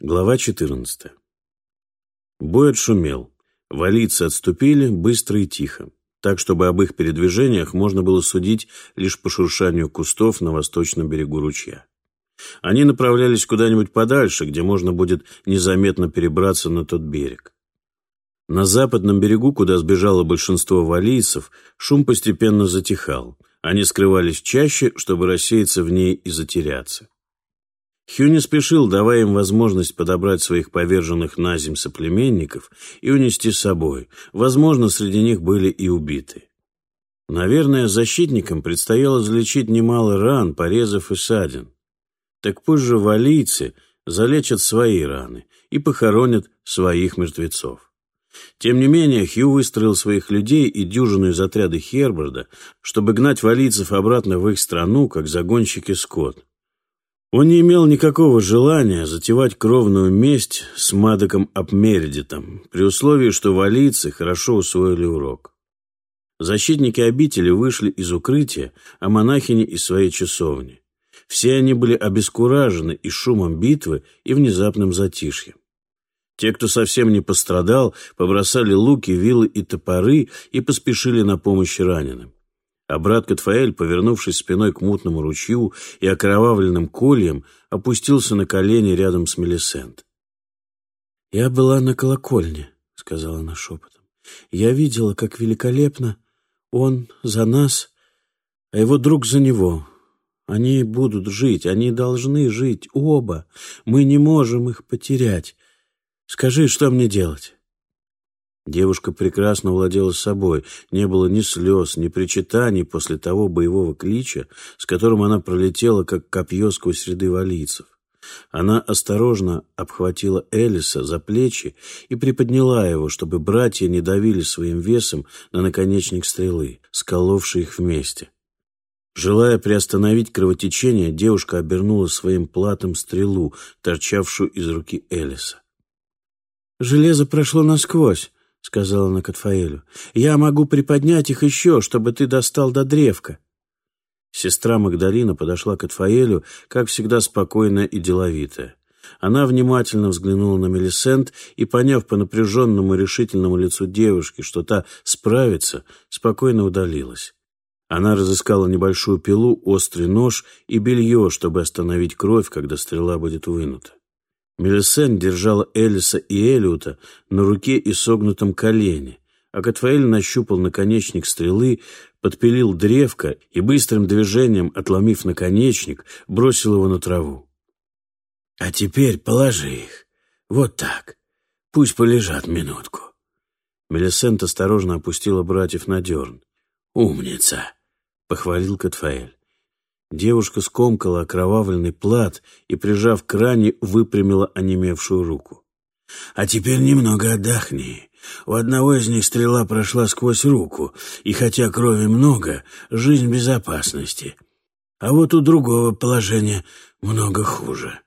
Глава 14. Бой отшумел. Валийцы отступили быстро и тихо, так, чтобы об их передвижениях можно было судить лишь по шуршанию кустов на восточном берегу ручья. Они направлялись куда-нибудь подальше, где можно будет незаметно перебраться на тот берег. На западном берегу, куда сбежало большинство валийцев, шум постепенно затихал. Они скрывались чаще, чтобы рассеяться в ней и затеряться. Хью не спешил, давая им возможность подобрать своих поверженных на земь соплеменников и унести с собой. Возможно, среди них были и убиты. Наверное, защитникам предстояло залечить немало ран, порезов и ссадин. Так пусть же валийцы залечат свои раны и похоронят своих мертвецов. Тем не менее, Хью выстроил своих людей и дюжину из отряда Херберда, чтобы гнать валийцев обратно в их страну, как загонщики скот. Он не имел никакого желания затевать кровную месть с Мадоком Апмердитом, при условии, что валийцы хорошо усвоили урок. Защитники обители вышли из укрытия, а монахини из своей часовни. Все они были обескуражены и шумом битвы, и внезапным затишьем. Те, кто совсем не пострадал, побросали луки, вилы и топоры и поспешили на помощь раненым. А брат Катфаэль, повернувшись спиной к мутному ручью и окровавленным кольям, опустился на колени рядом с Мелисент. «Я была на колокольне», — сказала она шепотом. «Я видела, как великолепно он за нас, а его друг за него. Они будут жить, они должны жить, оба. Мы не можем их потерять. Скажи, что мне делать?» Девушка прекрасно владела собой, не было ни слез, ни причитаний после того боевого клича, с которым она пролетела, как копье сквозь ряды валийцев. Она осторожно обхватила Элиса за плечи и приподняла его, чтобы братья не давили своим весом на наконечник стрелы, сколовший их вместе. Желая приостановить кровотечение, девушка обернула своим платом стрелу, торчавшую из руки Элиса. «Железо прошло насквозь», — сказала она Катфаэлю. «Я могу приподнять их еще, чтобы ты достал до древка». Сестра Магдалина подошла к Атфаэлю, как всегда спокойная и деловитая. Она внимательно взглянула на Мелисент и, поняв по напряженному и решительному лицу девушки, что та справится, спокойно удалилась. Она разыскала небольшую пилу, острый нож и белье, чтобы остановить кровь, когда стрела будет вынута. Мелисен держала Элиса и Элиота на руке и согнутом колене, а Катфаэль нащупал наконечник стрелы, подпилил древко и быстрым движением, отломив наконечник, бросил его на траву. «А теперь положи их. Вот так. Пусть полежат минутку». Мелисент осторожно опустила братьев на дерн. «Умница!» — похвалил Катфаэль. Девушка скомкала окровавленный плат и, прижав к ране, выпрямила онемевшую руку. «А теперь немного отдохни. У одного из них стрела прошла сквозь руку, и хотя крови много, жизнь безопасности. А вот у другого положение много хуже».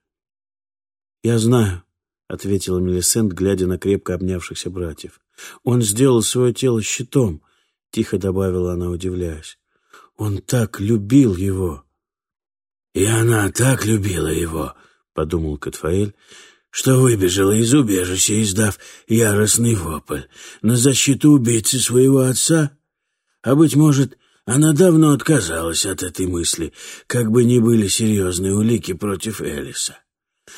«Я знаю», — ответила Мелисент, глядя на крепко обнявшихся братьев. «Он сделал свое тело щитом», — тихо добавила она, удивляясь. «Он так любил его». «И она так любила его», — подумал Катфаэль, что выбежала из убежища, издав яростный вопль на защиту убийцы своего отца. А, быть может, она давно отказалась от этой мысли, как бы ни были серьезные улики против Элиса.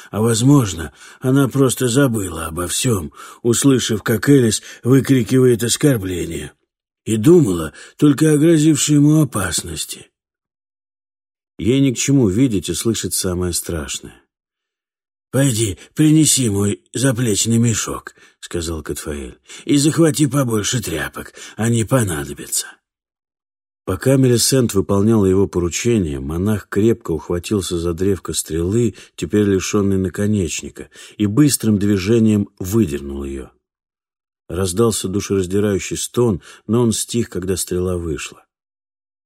А, возможно, она просто забыла обо всем, услышав, как Элис выкрикивает оскорбление, и думала только о грозившей ему опасности. Ей ни к чему видеть и слышать самое страшное. «Пойди, принеси мой заплечный мешок», — сказал Катфаэль, «и захвати побольше тряпок, они понадобятся». Пока Мелисент выполнял его поручение, монах крепко ухватился за древко стрелы, теперь лишенной наконечника, и быстрым движением выдернул ее. Раздался душераздирающий стон, но он стих, когда стрела вышла.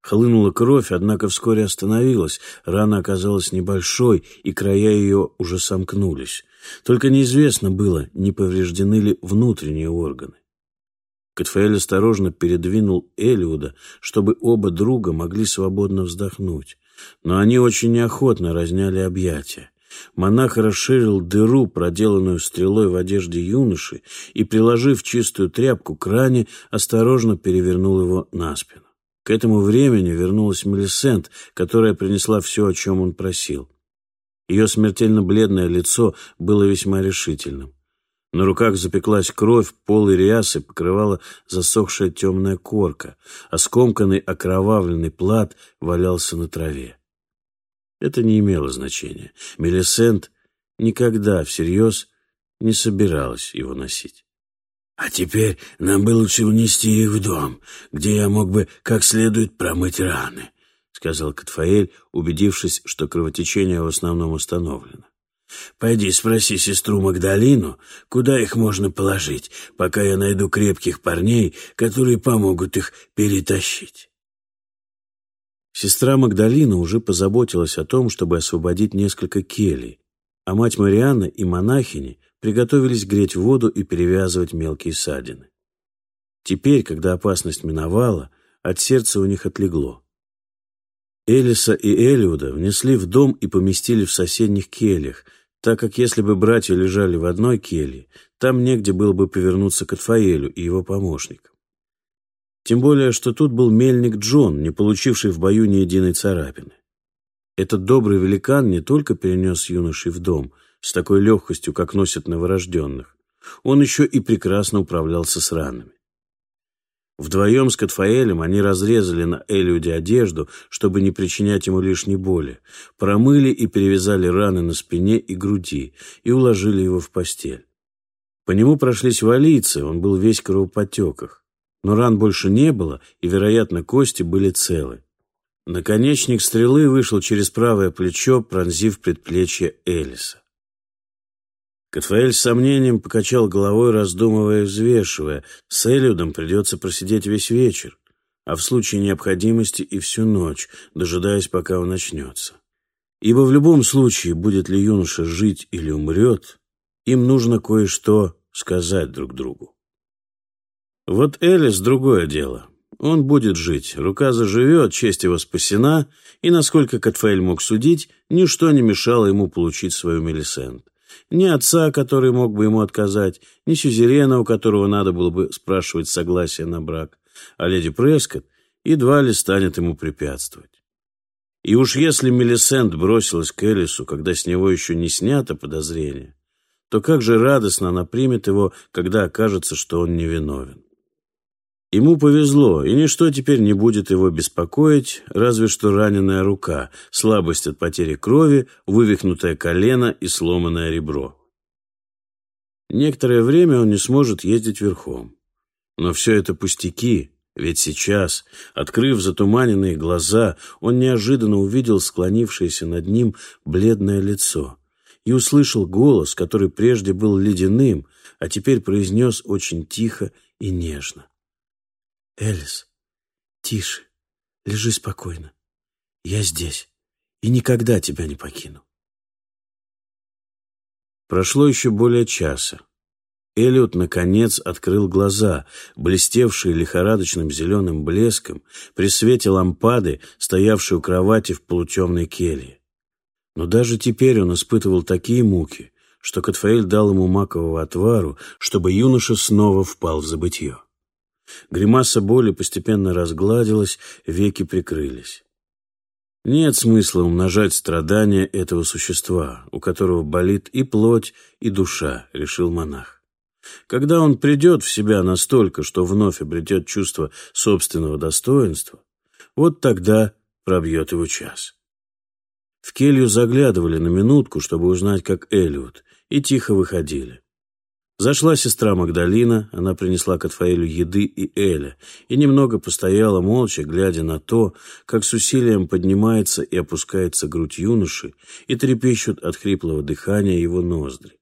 Хлынула кровь, однако вскоре остановилась. Рана оказалась небольшой, и края ее уже сомкнулись. Только неизвестно было, не повреждены ли внутренние органы. Катфаэль осторожно передвинул Элиуда, чтобы оба друга могли свободно вздохнуть. Но они очень неохотно разняли объятия. Монах расширил дыру, проделанную стрелой в одежде юноши, и, приложив чистую тряпку к ране, осторожно перевернул его на спину. К этому времени вернулась Мелисент, которая принесла все, о чем он просил. Ее смертельно бледное лицо было весьма решительным. На руках запеклась кровь, пол и рясы покрывала засохшая темная корка, а скомканный окровавленный плат валялся на траве. Это не имело значения. Мелисент никогда всерьез не собиралась его носить. «А теперь нам бы лучше унести их в дом, где я мог бы как следует промыть раны», — сказал Катфаэль, убедившись, что кровотечение в основном остановлено. Пойди спроси сестру Магдалину, куда их можно положить, пока я найду крепких парней, которые помогут их перетащить. Сестра Магдалина уже позаботилась о том, чтобы освободить несколько келей, а мать Марианна и монахини приготовились греть воду и перевязывать мелкие ссадины. Теперь, когда опасность миновала, от сердца у них отлегло. Элиса и Элиуда внесли в дом и поместили в соседних кельях, так как если бы братья лежали в одной келье, там негде было бы повернуться к Атфаэлю и его помощникам. Тем более, что тут был мельник Джон, не получивший в бою ни единой царапины. Этот добрый великан не только перенес юношей в дом с такой легкостью, как носят новорожденных, он еще и прекрасно управлялся с ранами. Вдвоем с Катфаэлем они разрезали на Элиуде одежду, чтобы не причинять ему лишней боли, промыли и перевязали раны на спине и груди и уложили его в постель. По нему прошлись валийцы, он был весь в кровоподтеках. Но ран больше не было, и, вероятно, кости были целы. Наконечник стрелы вышел через правое плечо, пронзив предплечье Элиса. Катфаэль с сомнением покачал головой, раздумывая и взвешивая. С Элиудом придется просидеть весь вечер, а в случае необходимости и всю ночь, дожидаясь, пока он начнется. Ибо в любом случае, будет ли юноша жить или умрет, им нужно кое-что сказать друг другу. Вот Элис — другое дело. Он будет жить, рука заживет, честь его спасена, и, насколько Катфаэль мог судить, ничто не мешало ему получить свою Мелисент. Ни отца, который мог бы ему отказать, ни сюзерена, у которого надо было бы спрашивать согласие на брак, а леди Прескотт едва ли станет ему препятствовать. И уж если Мелисент бросилась к Элису, когда с него еще не снято подозрение, то как же радостно она примет его, когда окажется, что он невиновен. Ему повезло, и ничто теперь не будет его беспокоить, разве что раненая рука, слабость от потери крови, вывихнутое колено и сломанное ребро. Некоторое время он не сможет ездить верхом. Но все это пустяки, ведь сейчас, открыв затуманенные глаза, он неожиданно увидел склонившееся над ним бледное лицо и услышал голос, который прежде был ледяным, а теперь произнес очень тихо и нежно. Элис, тише, лежи спокойно. Я здесь и никогда тебя не покину. Прошло еще более часа. Эллиот, наконец, открыл глаза, блестевшие лихорадочным зеленым блеском, при свете лампады, стоявшей у кровати в полутемной келье. Но даже теперь он испытывал такие муки, что Катфаэль дал ему макового отвару, чтобы юноша снова впал в забытье. Гримаса боли постепенно разгладилась, веки прикрылись. Нет смысла умножать страдания этого существа, у которого болит и плоть, и душа, решил монах. Когда он придет в себя настолько, что вновь обретет чувство собственного достоинства, вот тогда пробьет его час. В келью заглядывали на минутку, чтобы узнать, как Элиот, и тихо выходили. Зашла сестра Магдалина, она принесла Катфаэлю еды и Эля, и немного постояла молча, глядя на то, как с усилием поднимается и опускается грудь юноши и трепещут от хриплого дыхания его ноздри.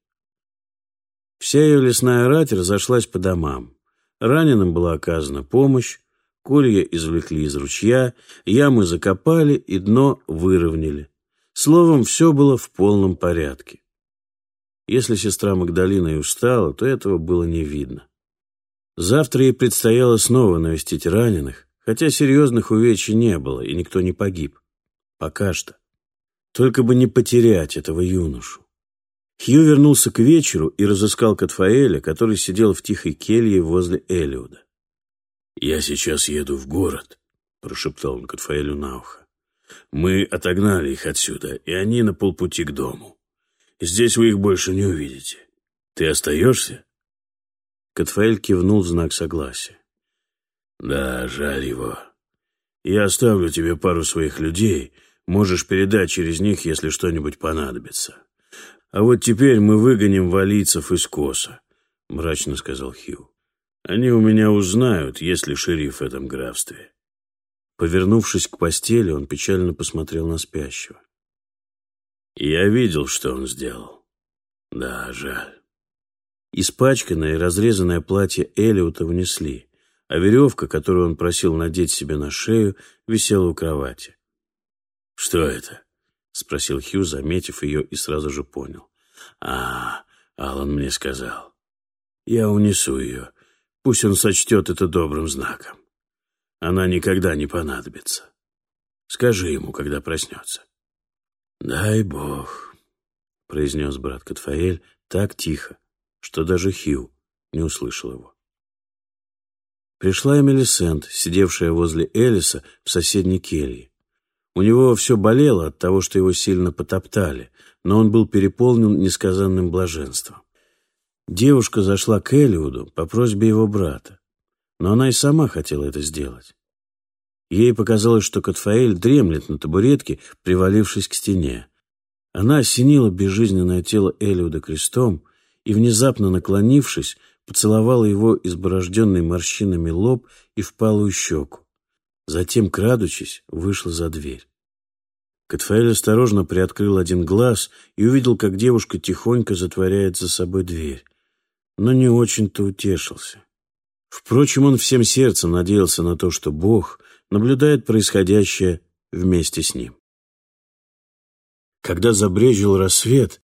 Вся ее лесная рать разошлась по домам. Раненым была оказана помощь, колья извлекли из ручья, ямы закопали и дно выровняли. Словом, все было в полном порядке. Если сестра Магдалина и устала, то этого было не видно. Завтра ей предстояло снова навестить раненых, хотя серьезных увечий не было, и никто не погиб. Пока что. Только бы не потерять этого юношу. Хью вернулся к вечеру и разыскал Катфаэля, который сидел в тихой келье возле Элиуда. «Я сейчас еду в город», — прошептал он Катфаэлю на ухо. «Мы отогнали их отсюда, и они на полпути к дому. Здесь вы их больше не увидите. Ты остаешься?» Катфаэль кивнул в знак согласия. «Да, жаль его. Я оставлю тебе пару своих людей, можешь передать через них, если что-нибудь понадобится. А вот теперь мы выгоним валийцев из Коса», — мрачно сказал Хью. «Они у меня узнают, есть ли шериф в этом графстве». Повернувшись к постели, он печально посмотрел на спящего. «Я видел, что он сделал. Да, жаль». Испачканное и разрезанное платье Элиота внесли, а веревка, которую он просил надеть себе на шею, висела у кровати. «Что это?» — спросил Хью, заметив ее, и сразу же понял. «А, Алан мне сказал. Я унесу ее. Пусть он сочтет это добрым знаком. Она никогда не понадобится. Скажи ему, когда проснется». «Дай Бог», — произнес брат Катфаэль так тихо, что даже Хью не услышал его. Пришла Эмили Сент, сидевшая возле Элиса в соседней келье. У него все болело от того, что его сильно потоптали, но он был переполнен несказанным блаженством. Девушка зашла к Элиуду по просьбе его брата, но она и сама хотела это сделать. Ей показалось, что Катфаэль дремлет на табуретке, привалившись к стене. Она осенила безжизненное тело Элиуда крестом и, внезапно наклонившись, поцеловала его изборожденный морщинами лоб и впалую щеку. Затем, крадучись, вышла за дверь. Катфаэль осторожно приоткрыл один глаз и увидел, как девушка тихонько затворяет за собой дверь, но не очень-то утешился. Впрочем, он всем сердцем надеялся на то, что Бог наблюдает происходящее вместе с ним. Когда забрежил рассвет,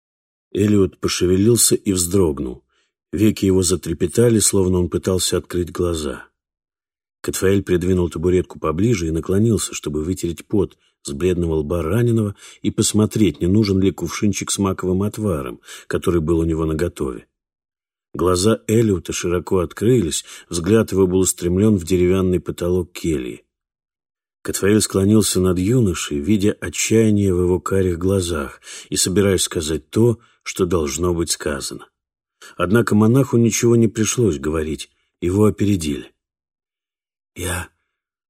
Элиот пошевелился и вздрогнул. Веки его затрепетали, словно он пытался открыть глаза. Катфаэль придвинул табуретку поближе и наклонился, чтобы вытереть пот с бледного лба раненого и посмотреть, не нужен ли кувшинчик с маковым отваром, который был у него наготове. Глаза Элиота широко открылись, взгляд его был устремлен в деревянный потолок кельи. Катфаэль склонился над юношей, видя отчаяние в его карих глазах и собираясь сказать то, что должно быть сказано. Однако монаху ничего не пришлось говорить, его опередили. «Я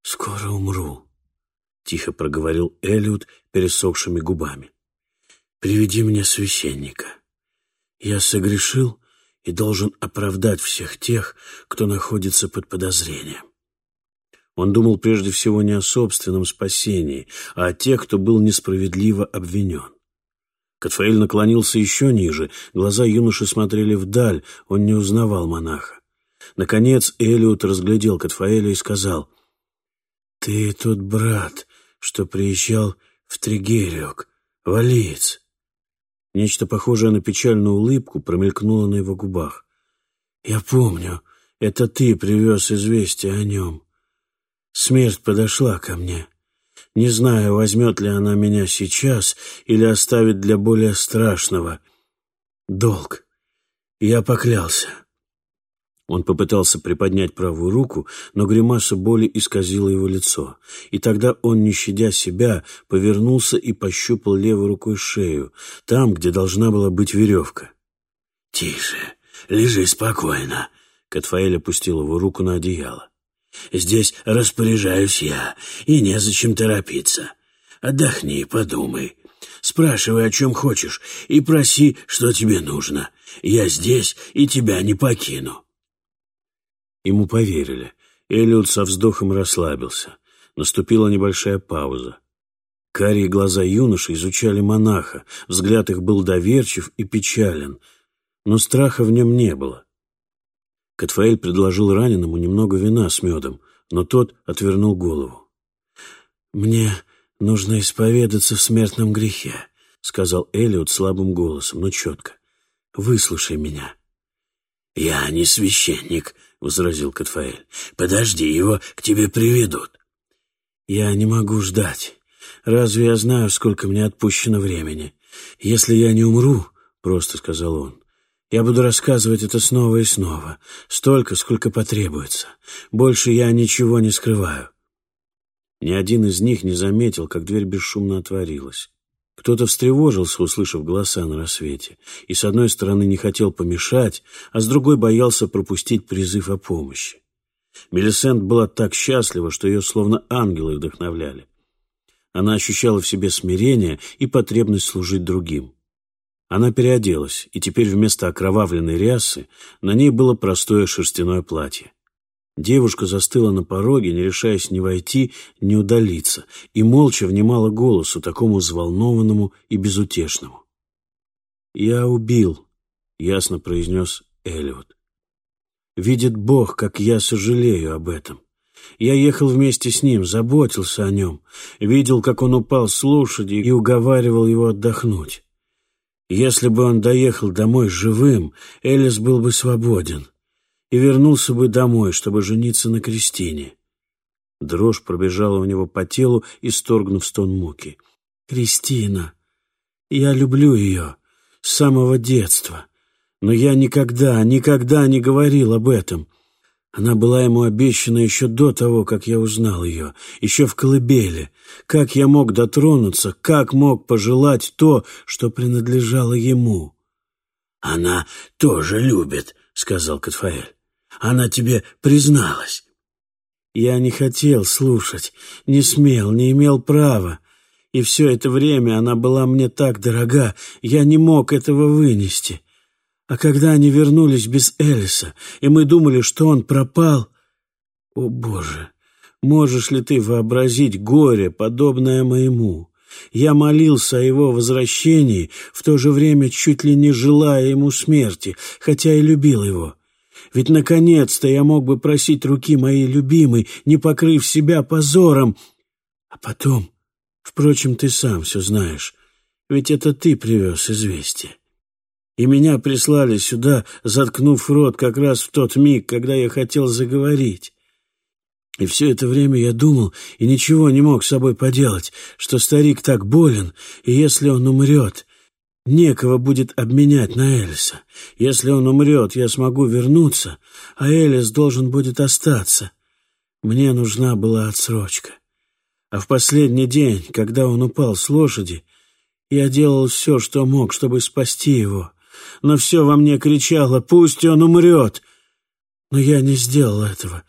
скоро умру», — тихо проговорил Элиот пересохшими губами. «Приведи мне священника. Я согрешил и должен оправдать всех тех, кто находится под подозрением». Он думал прежде всего не о собственном спасении, а о тех, кто был несправедливо обвинен. Катфаэль наклонился еще ниже, глаза юноши смотрели вдаль, он не узнавал монаха. Наконец Элиот разглядел Катфаэля и сказал, «Ты тот брат, что приезжал в Тригериок, валиец». Нечто похожее на печальную улыбку промелькнуло на его губах. «Я помню, это ты привез известие о нем. Смерть подошла ко мне. Не знаю, возьмет ли она меня сейчас или оставит для более страшного. Долг. Я поклялся. Он попытался приподнять правую руку, но гримаса боли исказила его лицо. И тогда он, не щадя себя, повернулся и пощупал левой рукой шею, там, где должна была быть веревка. «Тише, лежи спокойно», — Катфаэль опустил его руку на одеяло. Здесь распоряжаюсь я, и незачем торопиться. Отдохни, подумай. Спрашивай, о чем хочешь, и проси, что тебе нужно. Я здесь и тебя не покину». Ему поверили. Эллиот со вздохом расслабился. Наступила небольшая пауза. Карие глаза юноши изучали монаха, взгляд их был доверчив и печален, но страха в нем не было. Катфаэль предложил раненому немного вина с медом, но тот отвернул голову. «Мне нужно исповедаться в смертном грехе», — сказал Элиот слабым голосом, но четко. «Выслушай меня». «Я не священник», — возразил Катфаэль. «Подожди, его к тебе приведут». «Я не могу ждать. разве я знаю, сколько мне отпущено времени? Если я не умру, — просто сказал он, — я буду рассказывать это снова и снова, столько, сколько потребуется. Больше я ничего не скрываю. Ни один из них не заметил, как дверь бесшумно отворилась. Кто-то встревожился, услышав голоса на рассвете, и с одной стороны не хотел помешать, а с другой боялся пропустить призыв о помощи. Мелисент была так счастлива, что ее словно ангелы вдохновляли. Она ощущала в себе смирение и потребность служить другим. Она переоделась, и теперь вместо окровавленной рясы на ней было простое шерстяное платье. Девушка застыла на пороге, не решаясь ни войти, ни удалиться, и молча внимала голосу, такому взволнованному и безутешному. «Я убил», — ясно произнес Эллиот. «Видит Бог, как я сожалею об этом. Я ехал вместе с ним, заботился о нем, видел, как он упал с лошади и уговаривал его отдохнуть. Если бы он доехал домой живым, Элис был бы свободен и вернулся бы домой, чтобы жениться на Кристине. Дрожь пробежала у него по телу, исторгнув стон муки. «Кристина! Я люблю ее с самого детства, но я никогда, никогда не говорил об этом. Она была ему обещана еще до того, как я узнал ее, еще в колыбели. Как я мог дотронуться, как мог пожелать то, что принадлежало ему?» «Она тоже любит», — сказал Катфаэль. Она тебе призналась. Я не хотел слушать, не смел, не имел права. И все это время она была мне так дорога, я не мог этого вынести. А когда они вернулись без Элиса, и мы думали, что он пропал... О, Боже, можешь ли ты вообразить горе, подобное моему? Я молился о его возвращении, в то же время чуть ли не желая ему смерти, хотя и любил его. Ведь, наконец-то, я мог бы просить руки моей любимой, не покрыв себя позором. А потом... Впрочем, ты сам все знаешь, ведь это ты привез известие. И меня прислали сюда, заткнув рот как раз в тот миг, когда я хотел заговорить. И все это время я думал и ничего не мог с собой поделать, что старик так болен, и если он умрет, Некого будет обменять на Элиса. Если он умрет, я смогу вернуться, а Элис должен будет остаться. Мне нужна была отсрочка. А в последний день, когда он упал с лошади, я делал все, что мог, чтобы спасти его. Но все во мне кричало «Пусть он умрет!» Но я не сделал этого,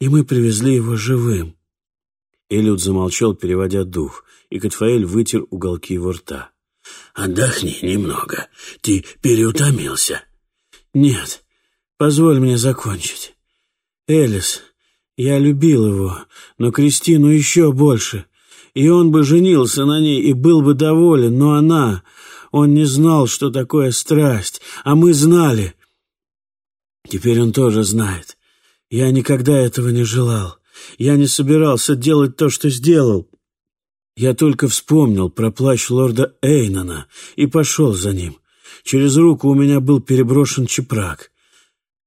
и мы привезли его живым. Элюд замолчал, переводя дух, и Катфаэль вытер уголки его рта. Отдохни немного. Ты переутомился. Нет, позволь мне закончить. Элис, я любил его, но Кристину еще больше. И он бы женился на ней и был бы доволен, но она... Он не знал, что такое страсть, а мы знали. Теперь он тоже знает. Я никогда этого не желал. Я не собирался делать то, что сделал. Я только вспомнил про плащ лорда Эйнона и пошел за ним. Через руку у меня был переброшен чепрак.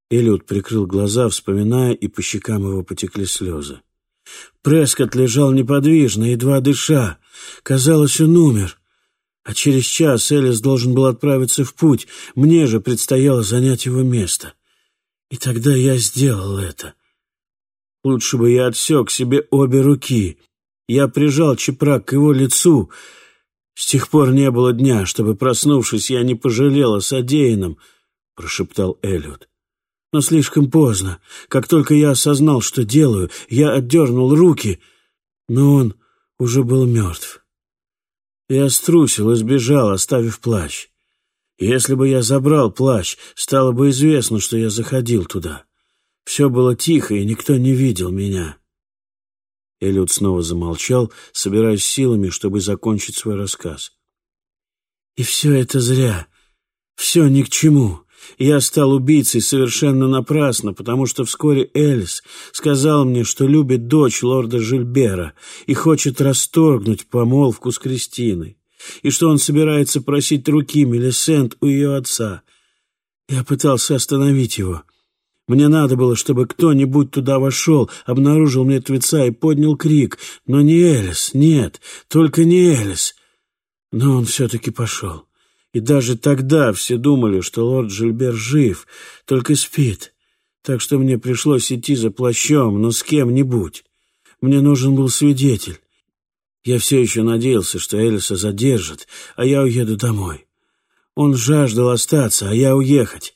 Эллиот прикрыл глаза, вспоминая, и по щекам его потекли слезы. Прескотт лежал неподвижно, едва дыша. Казалось, он умер. А через час Элис должен был отправиться в путь. Мне же предстояло занять его место. И тогда я сделал это. Лучше бы я отсек себе обе руки — я прижал чепрак к его лицу. С тех пор не было дня, чтобы, проснувшись, я не пожалел о содеянном, — прошептал Эллиот. Но слишком поздно. Как только я осознал, что делаю, я отдернул руки, но он уже был мертв. Я струсил и сбежал, оставив плащ. Если бы я забрал плащ, стало бы известно, что я заходил туда. Все было тихо, и никто не видел меня. Эллиот снова замолчал, собираясь силами, чтобы закончить свой рассказ. «И все это зря. Все ни к чему. Я стал убийцей совершенно напрасно, потому что вскоре Эльс сказал мне, что любит дочь лорда Жильбера и хочет расторгнуть помолвку с Кристиной, и что он собирается просить руки Мелисент у ее отца. Я пытался остановить его, Мне надо было, чтобы кто-нибудь туда вошел, обнаружил мертвеца и поднял крик. Но не Элис, нет, только не Элис. Но он все-таки пошел. И даже тогда все думали, что лорд Жильбер жив, только спит. Так что мне пришлось идти за плащом, но с кем-нибудь. Мне нужен был свидетель. Я все еще надеялся, что Элиса задержат, а я уеду домой. Он жаждал остаться, а я уехать.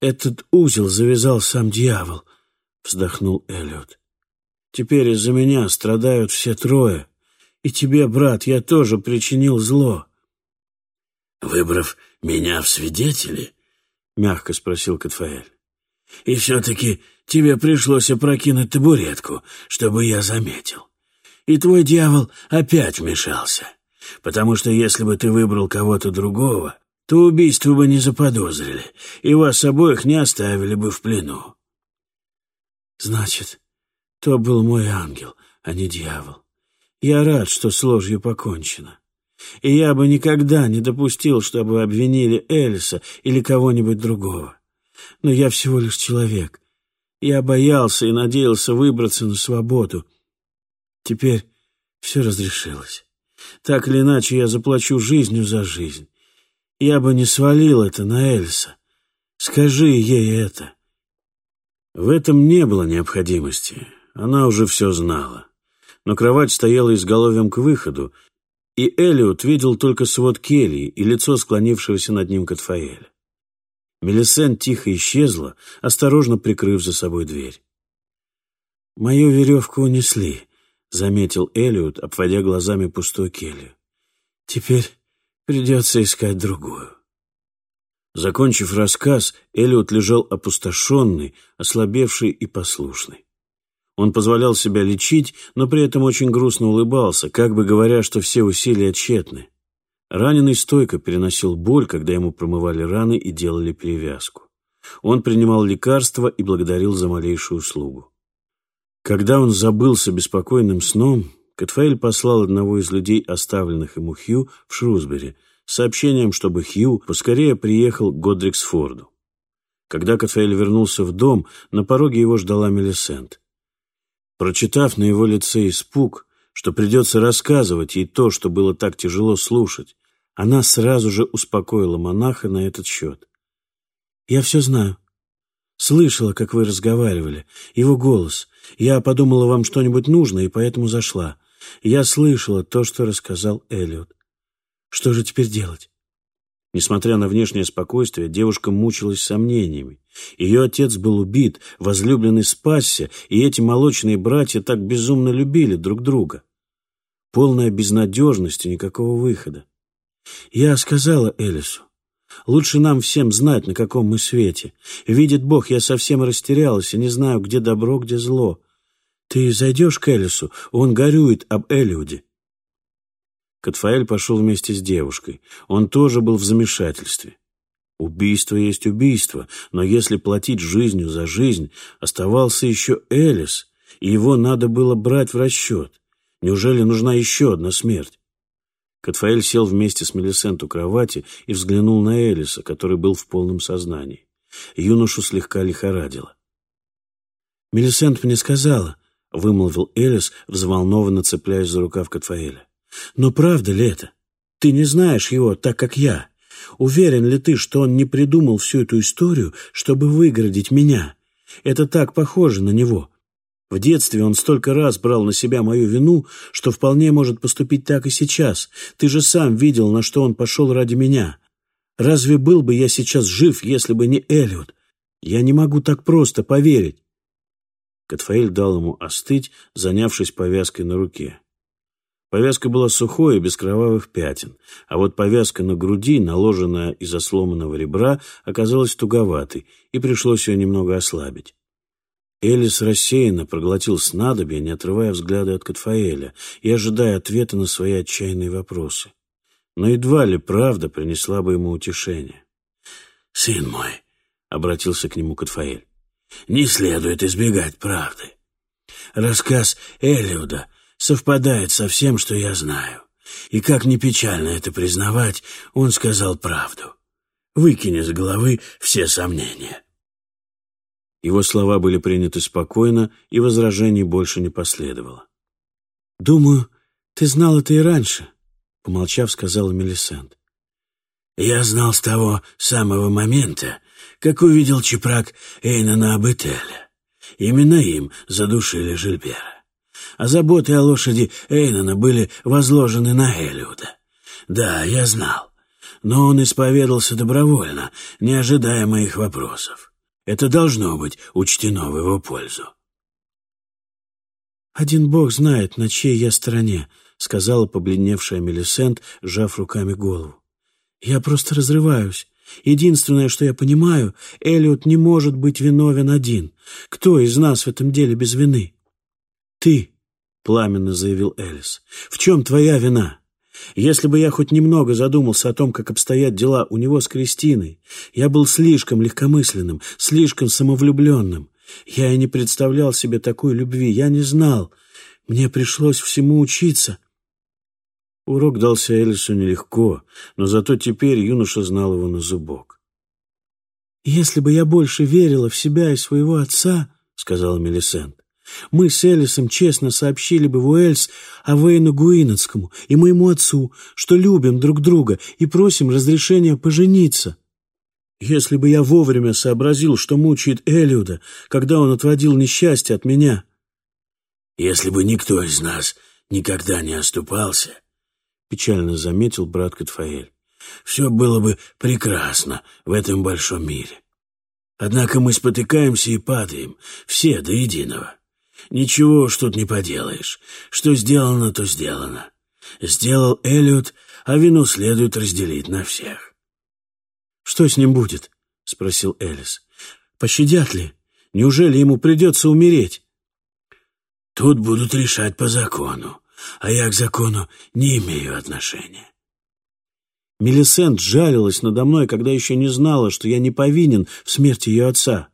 Этот узел завязал сам дьявол, — вздохнул Эллиот. Теперь из-за меня страдают все трое. И тебе, брат, я тоже причинил зло. Выбрав меня в свидетели? — мягко спросил Катфаэль. И все-таки тебе пришлось опрокинуть табуретку, чтобы я заметил. И твой дьявол опять вмешался. Потому что если бы ты выбрал кого-то другого, то убийство бы не заподозрили, и вас обоих не оставили бы в плену. Значит, то был мой ангел, а не дьявол. Я рад, что с ложью покончено. И я бы никогда не допустил, чтобы обвинили Эльса или кого-нибудь другого. Но я всего лишь человек. Я боялся и надеялся выбраться на свободу. Теперь все разрешилось. Так или иначе, я заплачу жизнью за жизнь. Я бы не свалил это на Эльса. Скажи ей это. В этом не было необходимости. Она уже все знала. Но кровать стояла изголовьем к выходу, и Элиот видел только свод Келли и лицо склонившегося над ним Катфаэля. Мелисен тихо исчезла, осторожно прикрыв за собой дверь. «Мою веревку унесли», — заметил Элиот, обводя глазами пустую келью. «Теперь Придется искать другую. Закончив рассказ, Элliot лежал опустошенный, ослабевший и послушный. Он позволял себя лечить, но при этом очень грустно улыбался, как бы говоря, что все усилия тщетны. Раненый стойко переносил боль, когда ему промывали раны и делали перевязку. Он принимал лекарства и благодарил за малейшую услугу. Когда он забылся беспокойным сном, Катфаэль послал одного из людей, оставленных ему Хью, в Шрусбери, с сообщением, чтобы Хью поскорее приехал к Годриксфорду. Когда Катфаэль вернулся в дом, на пороге его ждала Мелисент. Прочитав на его лице испуг, что придется рассказывать ей то, что было так тяжело слушать, она сразу же успокоила монаха на этот счет. «Я все знаю. Слышала, как вы разговаривали. Его голос. Я подумала, вам что-нибудь нужно, и поэтому зашла. Я слышала то, что рассказал Эллиот. Что же теперь делать? Несмотря на внешнее спокойствие, девушка мучилась сомнениями. Ее отец был убит, возлюбленный спасся, и эти молочные братья так безумно любили друг друга. Полная безнадежность и никакого выхода. Я сказала Элису, лучше нам всем знать, на каком мы свете. Видит Бог, я совсем растерялась и не знаю, где добро, где зло. «Ты зайдешь к Элису? Он горюет об Элиуде». Катфаэль пошел вместе с девушкой. Он тоже был в замешательстве. Убийство есть убийство, но если платить жизнью за жизнь, оставался еще Элис, и его надо было брать в расчет. Неужели нужна еще одна смерть? Катфаэль сел вместе с Мелисент у кровати и взглянул на Элиса, который был в полном сознании. Юношу слегка лихорадило. «Мелисент мне сказала, — вымолвил Элис, взволнованно цепляясь за рукав Катфаэля. «Но правда ли это? Ты не знаешь его так, как я. Уверен ли ты, что он не придумал всю эту историю, чтобы выгородить меня? Это так похоже на него. В детстве он столько раз брал на себя мою вину, что вполне может поступить так и сейчас. Ты же сам видел, на что он пошел ради меня. Разве был бы я сейчас жив, если бы не Эллиот? Я не могу так просто поверить. Катфаэль дал ему остыть, занявшись повязкой на руке. Повязка была сухой и без кровавых пятен, а вот повязка на груди, наложенная из-за сломанного ребра, оказалась туговатой, и пришлось ее немного ослабить. Элис рассеянно проглотил снадобье, не отрывая взгляда от Катфаэля и ожидая ответа на свои отчаянные вопросы. Но едва ли правда принесла бы ему утешение. «Сын мой», — обратился к нему Катфаэль, не следует избегать правды. Рассказ Элиуда совпадает со всем, что я знаю. И как ни печально это признавать, он сказал правду. Выкини с головы все сомнения. Его слова были приняты спокойно, и возражений больше не последовало. «Думаю, ты знал это и раньше», — помолчав, сказала Мелисент. «Я знал с того самого момента, как увидел чепрак Эйнана Абетеля. Именно им задушили Жильбера. А заботы о лошади Эйнана были возложены на Элиуда. Да, я знал. Но он исповедался добровольно, не ожидая моих вопросов. Это должно быть учтено в его пользу. «Один бог знает, на чьей я стороне», — сказала побледневшая Мелисент, сжав руками голову. «Я просто разрываюсь. Единственное, что я понимаю, Эллиот не может быть виновен один. Кто из нас в этом деле без вины?» «Ты», — пламенно заявил Элис. «В чем твоя вина?» Если бы я хоть немного задумался о том, как обстоят дела у него с Кристиной, я был слишком легкомысленным, слишком самовлюбленным. Я и не представлял себе такой любви, я не знал. Мне пришлось всему учиться. Урок дался Элису нелегко, но зато теперь юноша знал его на зубок. «Если бы я больше верила в себя и своего отца, — сказала Мелисент, мы с Элисом честно сообщили бы в Уэльс о Вейну Гуинецкому и моему отцу, что любим друг друга и просим разрешения пожениться. Если бы я вовремя сообразил, что мучает Элиуда, когда он отводил несчастье от меня. Если бы никто из нас никогда не оступался, — печально заметил брат Катфаэль, — все было бы прекрасно в этом большом мире. Однако мы спотыкаемся и падаем, все до единого. Ничего уж тут не поделаешь. Что сделано, то сделано. Сделал Эллиот, а вину следует разделить на всех. «Что с ним будет?» — спросил Элис. «Пощадят ли? Неужели ему придется умереть?» «Тут будут решать по закону, а я к закону не имею отношения». Мелисент жалилась надо мной, когда еще не знала, что я не повинен в смерти ее отца.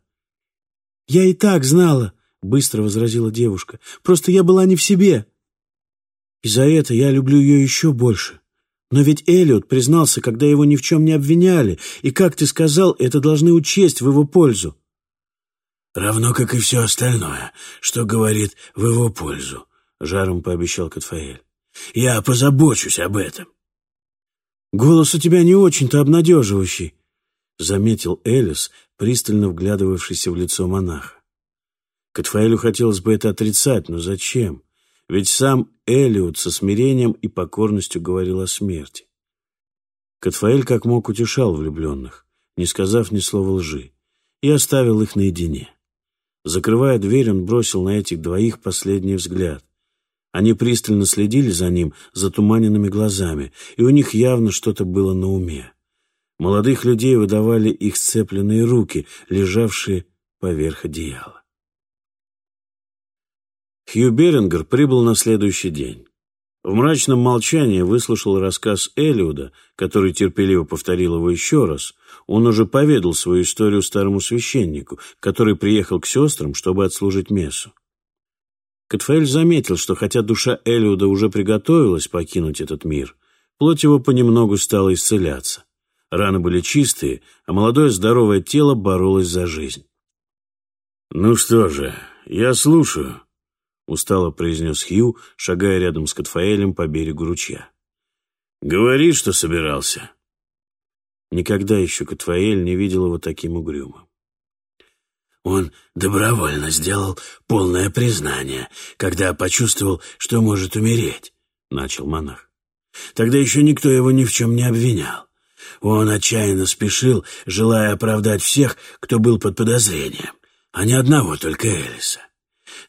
«Я и так знала», — быстро возразила девушка. «Просто я была не в себе. И за это я люблю ее еще больше. Но ведь Эллиот признался, когда его ни в чем не обвиняли, и, как ты сказал, это должны учесть в его пользу». «Равно, как и все остальное, что говорит в его пользу», — жаром пообещал Катфаэль. «Я позабочусь об этом». «Голос у тебя не очень-то обнадеживающий», — заметил Элис, пристально вглядывавшийся в лицо монаха. Катфаэлю хотелось бы это отрицать, но зачем? Ведь сам Элиот со смирением и покорностью говорил о смерти. Катфаэль как мог утешал влюбленных, не сказав ни слова лжи, и оставил их наедине. Закрывая дверь, он бросил на этих двоих последний взгляд. Они пристально следили за ним затуманенными глазами, и у них явно что-то было на уме. Молодых людей выдавали их сцепленные руки, лежавшие поверх одеяла. Хью Берингер прибыл на следующий день. В мрачном молчании выслушал рассказ Элиуда, который терпеливо повторил его еще раз. Он уже поведал свою историю старому священнику, который приехал к сестрам, чтобы отслужить мессу. Катфаэль заметил, что хотя душа Элиуда уже приготовилась покинуть этот мир, плоть его понемногу стала исцеляться. Раны были чистые, а молодое здоровое тело боролось за жизнь. «Ну что же, я слушаю», устало произнес Хью, шагая рядом с Катфаэлем по берегу ручья. «Говори, что собирался». Никогда еще Катфаэль не видел его таким угрюмым. Он добровольно сделал полное признание, когда почувствовал, что может умереть, — начал монах. Тогда еще никто его ни в чем не обвинял. Он отчаянно спешил, желая оправдать всех, кто был под подозрением, а не одного только Элиса.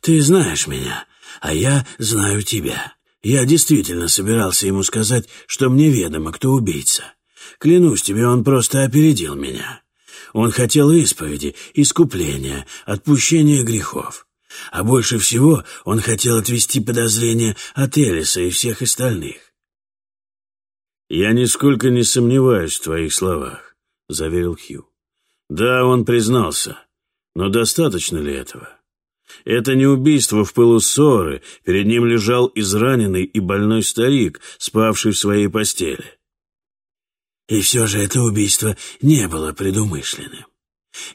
Ты знаешь меня, а я знаю тебя. Я действительно собирался ему сказать, что мне ведомо, кто убийца. Клянусь тебе, он просто опередил меня. Он хотел исповеди, искупления, отпущения грехов. А больше всего он хотел отвести подозрения от Элиса и всех остальных. «Я нисколько не сомневаюсь в твоих словах», — заверил Хью. «Да, он признался, но достаточно ли этого?» Это не убийство в пылу ссоры, перед ним лежал израненный и больной старик, спавший в своей постели. И все же это убийство не было предумышленным.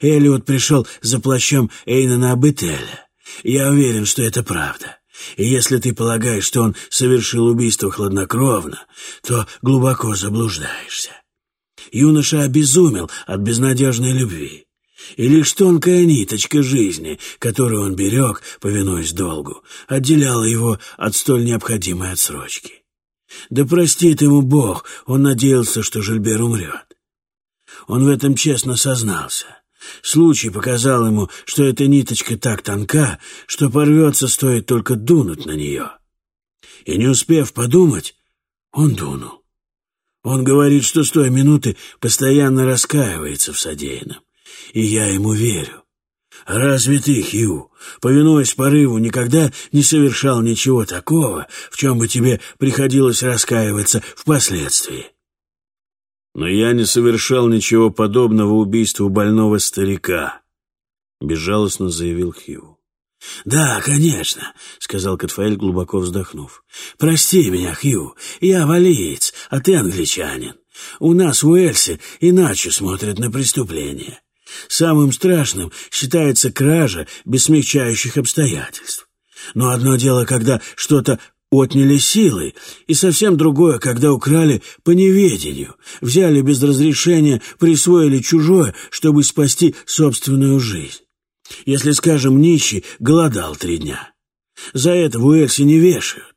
Эллиот пришел за плащом Эйнана Абетеля. Я уверен, что это правда. И если ты полагаешь, что он совершил убийство хладнокровно, то глубоко заблуждаешься. Юноша обезумел от безнадежной любви. И лишь тонкая ниточка жизни, которую он берег, повинуясь долгу, отделяла его от столь необходимой отсрочки. Да простит ему Бог, он надеялся, что Жильбер умрет. Он в этом честно сознался. Случай показал ему, что эта ниточка так тонка, что порвется, стоит только дунуть на нее. И не успев подумать, он дунул. Он говорит, что с той минуты постоянно раскаивается в содеянном. И я ему верю. Разве ты, Хью, повинуясь порыву, никогда не совершал ничего такого, в чем бы тебе приходилось раскаиваться впоследствии? Но я не совершал ничего подобного убийству больного старика, — безжалостно заявил Хью. «Да, конечно», — сказал Катфаэль, глубоко вздохнув. «Прости меня, Хью, я валиец, а ты англичанин. У нас в Уэльсе иначе смотрят на преступления. Самым страшным считается кража без смягчающих обстоятельств. Но одно дело, когда что-то отняли силой, и совсем другое, когда украли по неведению, взяли без разрешения, присвоили чужое, чтобы спасти собственную жизнь. Если, скажем, нищий голодал три дня. За это в Уэльсе не вешают.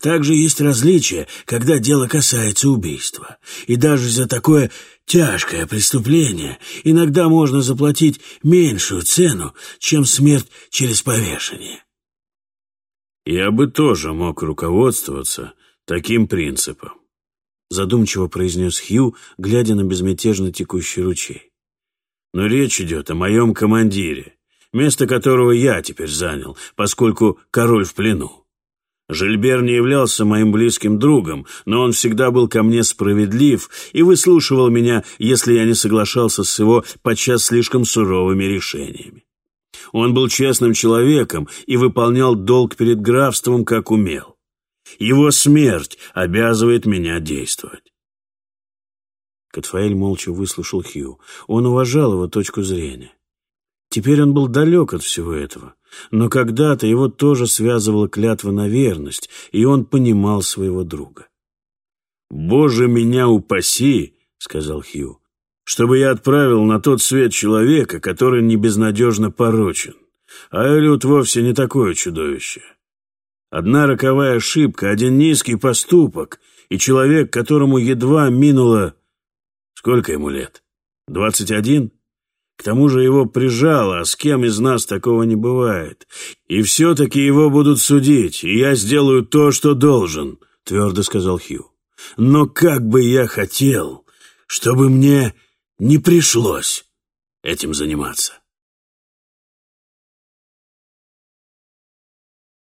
Также есть различия, когда дело касается убийства. И даже за такое тяжкое преступление иногда можно заплатить меньшую цену, чем смерть через повешение. «Я бы тоже мог руководствоваться таким принципом», задумчиво произнес Хью, глядя на безмятежно текущий ручей. «Но речь идет о моем командире, место которого я теперь занял, поскольку король в плену. Жильбер не являлся моим близким другом, но он всегда был ко мне справедлив и выслушивал меня, если я не соглашался с его подчас слишком суровыми решениями. Он был честным человеком и выполнял долг перед графством, как умел. Его смерть обязывает меня действовать. Катфаэль молча выслушал Хью. Он уважал его точку зрения. Теперь он был далек от всего этого, но когда-то его тоже связывала клятва на верность, и он понимал своего друга. «Боже, меня упаси!» — сказал Хью чтобы я отправил на тот свет человека, который не безнадежно порочен. А Эллиот вовсе не такое чудовище. Одна роковая ошибка, один низкий поступок, и человек, которому едва минуло... Сколько ему лет? Двадцать один? К тому же его прижало, а с кем из нас такого не бывает. И все-таки его будут судить, и я сделаю то, что должен, — твердо сказал Хью. Но как бы я хотел, чтобы мне не пришлось этим заниматься.